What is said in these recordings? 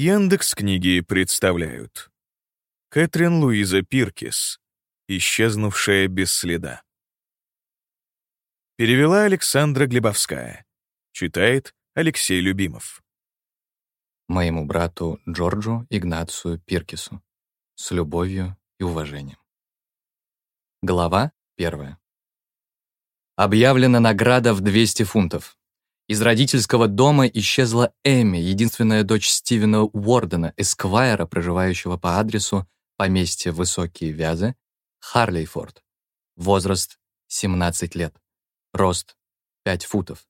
Яндекс книги представляют. Кэтрин Луиза Пиркис. Исчезнувшая без следа. Перевела Александра Глебовская. Читает Алексей Любимов. Моему брату Джорджу Игнацию Пиркису. С любовью и уважением. Глава первая. Объявлена награда в 200 фунтов. Из родительского дома исчезла Эми, единственная дочь Стивена Уордена, эсквайра, проживающего по адресу поместье Высокие Вязы, Харлейфорд. Возраст 17 лет. Рост 5 футов.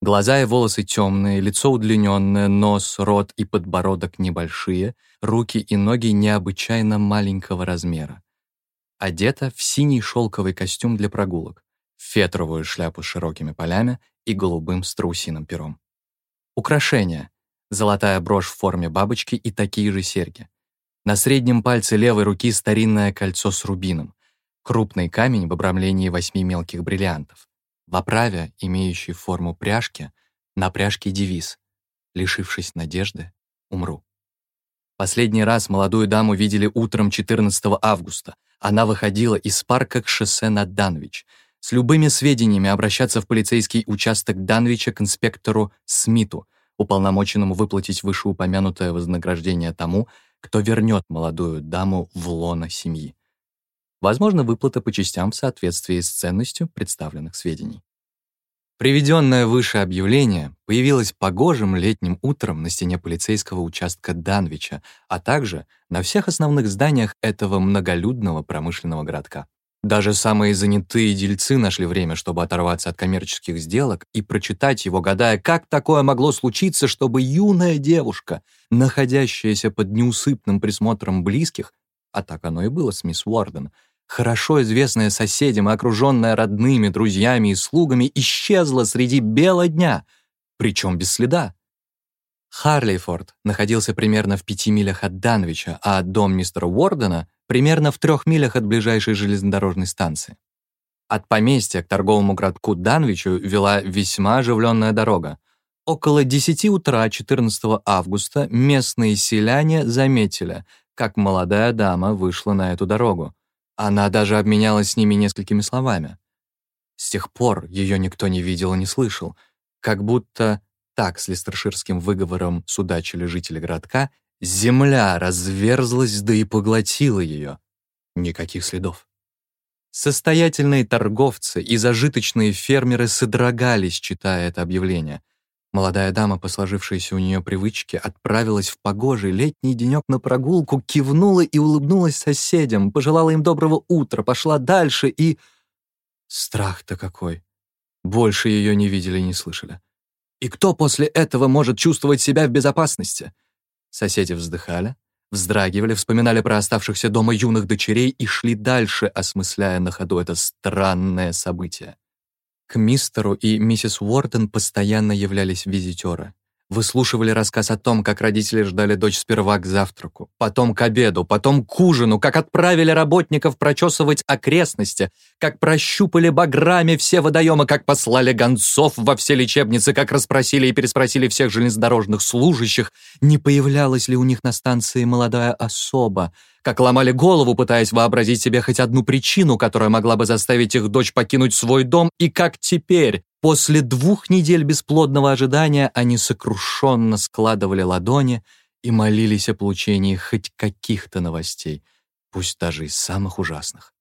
Глаза и волосы темные, лицо удлиненное, нос, рот и подбородок небольшие, руки и ноги необычайно маленького размера. Одета в синий шелковый костюм для прогулок, фетровую шляпу с широкими полями и голубым страусиным пером. Украшения. Золотая брошь в форме бабочки и такие же серьги. На среднем пальце левой руки старинное кольцо с рубином. Крупный камень в обрамлении восьми мелких бриллиантов. В оправе, имеющей форму пряжки, на пряжке девиз «Лишившись надежды, умру». Последний раз молодую даму видели утром 14 августа. Она выходила из парка к шоссе на Данвич — с любыми сведениями обращаться в полицейский участок Данвича к инспектору Смиту, уполномоченному выплатить вышеупомянутое вознаграждение тому, кто вернет молодую даму в лоно семьи. Возможно, выплата по частям в соответствии с ценностью представленных сведений. Приведенное выше объявление появилось погожим летним утром на стене полицейского участка Данвича, а также на всех основных зданиях этого многолюдного промышленного городка. Даже самые занятые дельцы нашли время, чтобы оторваться от коммерческих сделок и прочитать его, гадая, как такое могло случиться, чтобы юная девушка, находящаяся под неусыпным присмотром близких, а так оно и было с мисс Уорден, хорошо известная соседям и окруженная родными, друзьями и слугами, исчезла среди бела дня, причем без следа. Харлейфорд находился примерно в пяти милях от Данвича, а дом мистера Уордена примерно в трех милях от ближайшей железнодорожной станции. От поместья к торговому городку Данвичу вела весьма оживленная дорога. Около 10 утра 14 августа местные селяне заметили, как молодая дама вышла на эту дорогу. Она даже обменялась с ними несколькими словами. С тех пор ее никто не видел и не слышал, как будто так с листерширским выговором судачили жители городка Земля разверзлась, да и поглотила ее. Никаких следов. Состоятельные торговцы и зажиточные фермеры содрогались, читая это объявление. Молодая дама, по сложившейся у нее привычке, отправилась в погожий летний денек на прогулку, кивнула и улыбнулась соседям, пожелала им доброго утра, пошла дальше и... Страх-то какой! Больше ее не видели и не слышали. И кто после этого может чувствовать себя в безопасности? Соседи вздыхали, вздрагивали, вспоминали про оставшихся дома юных дочерей и шли дальше, осмысляя на ходу это странное событие. К мистеру и миссис Уортон постоянно являлись визитеры. Выслушивали рассказ о том, как родители ждали дочь сперва к завтраку, потом к обеду, потом к ужину, как отправили работников прочесывать окрестности, как прощупали баграми все водоемы, как послали гонцов во все лечебницы, как расспросили и переспросили всех железнодорожных служащих, не появлялась ли у них на станции молодая особа, как ломали голову, пытаясь вообразить себе хоть одну причину, которая могла бы заставить их дочь покинуть свой дом, и как теперь, После двух недель бесплодного ожидания они сокрушенно складывали ладони и молились о получении хоть каких-то новостей, пусть даже из самых ужасных.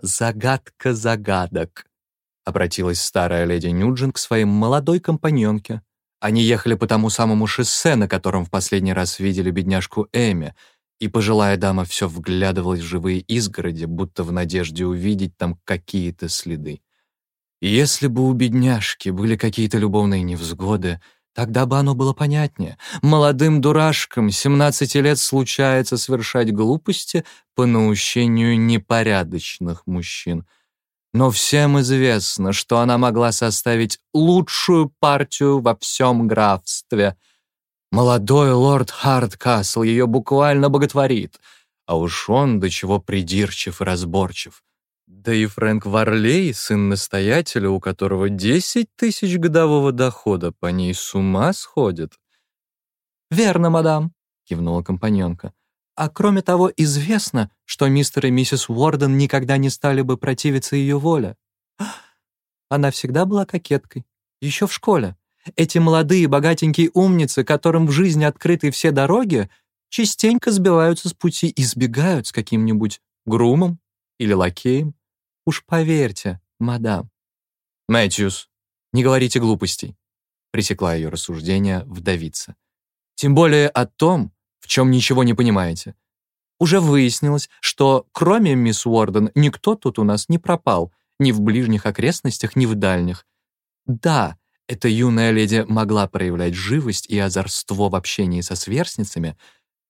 «Загадка загадок», — обратилась старая леди Нюджин к своей молодой компаньонке. Они ехали по тому самому шоссе, на котором в последний раз видели бедняжку Эми, и пожилая дама все вглядывалась в живые изгороди, будто в надежде увидеть там какие-то следы. Если бы у бедняжки были какие-то любовные невзгоды, тогда бы оно было понятнее. Молодым дурашкам 17 лет случается совершать глупости по наущению непорядочных мужчин. Но всем известно, что она могла составить лучшую партию во всем графстве. Молодой лорд Хардкасл ее буквально боготворит, а уж он до чего придирчив и разборчив. Да и Фрэнк Варлей, сын настоятеля, у которого 10 тысяч годового дохода, по ней с ума сходит. «Верно, мадам», — кивнула компаньонка. «А кроме того, известно, что мистер и миссис Уорден никогда не стали бы противиться ее воле. Она всегда была кокеткой, еще в школе. Эти молодые богатенькие умницы, которым в жизни открыты все дороги, частенько сбиваются с пути и сбегают с каким-нибудь грумом или лакеем. Уж поверьте, мадам. Мэтьюс, не говорите глупостей, пресекла ее рассуждение вдовица. Тем более о том, в чем ничего не понимаете. Уже выяснилось, что кроме мисс Уорден никто тут у нас не пропал, ни в ближних окрестностях, ни в дальних. Да, эта юная леди могла проявлять живость и озорство в общении со сверстницами,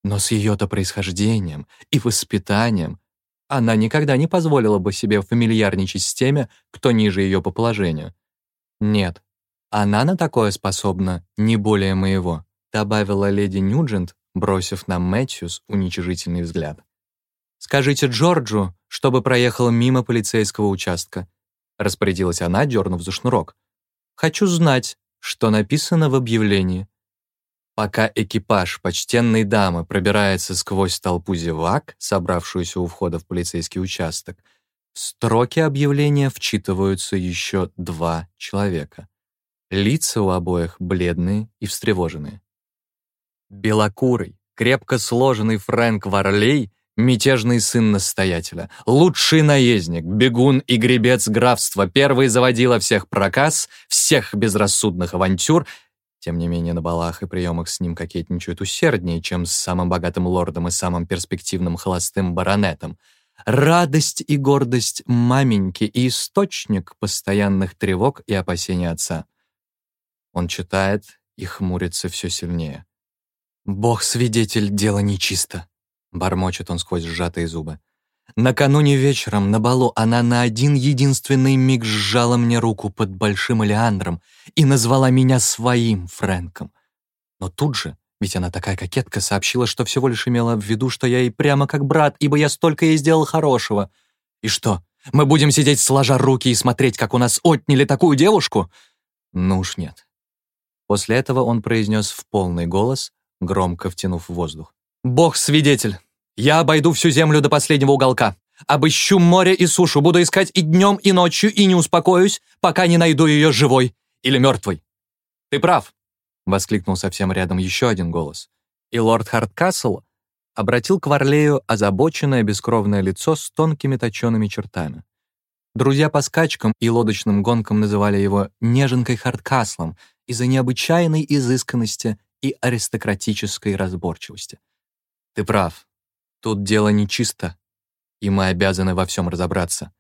но с ее-то происхождением и воспитанием она никогда не позволила бы себе фамильярничать с теми, кто ниже ее по положению. Нет, она на такое способна не более моего, добавила леди Ньюджент, бросив на Мэтьюс уничижительный взгляд. «Скажите Джорджу, чтобы проехал мимо полицейского участка», распорядилась она, дернув за шнурок. «Хочу знать, что написано в объявлении». Пока экипаж почтенной дамы пробирается сквозь толпу зевак, собравшуюся у входа в полицейский участок, в строки объявления вчитываются еще два человека. Лица у обоих бледные и встревоженные. Белокурый, крепко сложенный Фрэнк Варлей, мятежный сын настоятеля, лучший наездник, бегун и гребец графства, первый заводила всех проказ, всех безрассудных авантюр — тем не менее, на балах и приемах с ним кокетничают усерднее, чем с самым богатым лордом и самым перспективным холостым баронетом. Радость и гордость маменьки и источник постоянных тревог и опасений отца. Он читает и хмурится все сильнее. «Бог свидетель, дело нечисто», — бормочет он сквозь сжатые зубы. Накануне вечером на балу она на один единственный миг сжала мне руку под большим олеандром и назвала меня своим Фрэнком. Но тут же, ведь она такая кокетка, сообщила, что всего лишь имела в виду, что я ей прямо как брат, ибо я столько ей сделал хорошего. И что, мы будем сидеть сложа руки и смотреть, как у нас отняли такую девушку? Ну уж нет. После этого он произнес в полный голос, громко втянув воздух. «Бог свидетель! Я обойду всю землю до последнего уголка. Обыщу море и сушу, буду искать и днем, и ночью, и не успокоюсь, пока не найду ее живой или мертвой. Ты прав, — воскликнул совсем рядом еще один голос. И лорд Харткасл обратил к Варлею озабоченное бескровное лицо с тонкими точеными чертами. Друзья по скачкам и лодочным гонкам называли его «неженкой Харткаслом» из-за необычайной изысканности и аристократической разборчивости. «Ты прав», Тут дело нечисто, и мы обязаны во всем разобраться.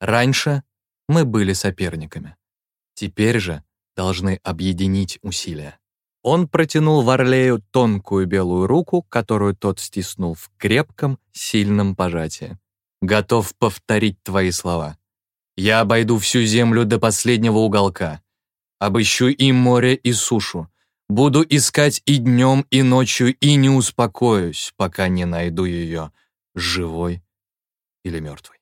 Раньше мы были соперниками. Теперь же должны объединить усилия. Он протянул Варлею тонкую белую руку, которую тот стиснул в крепком, сильном пожатии. «Готов повторить твои слова. Я обойду всю землю до последнего уголка. Обыщу и море, и сушу. Буду искать и днем, и ночью, и не успокоюсь, пока не найду ее живой или мертвой.